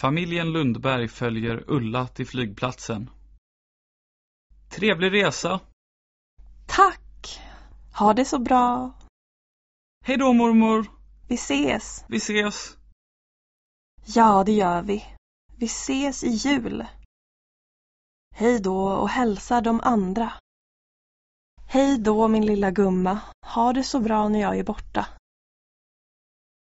Familjen Lundberg följer Ulla till flygplatsen. Trevlig resa! Tack! Ha det så bra. Hej då mormor! Vi ses. Vi ses! Ja, det gör vi. Vi ses i jul. Hej då och hälsa de andra. Hej då min lilla gumma. Ha det så bra när jag är borta.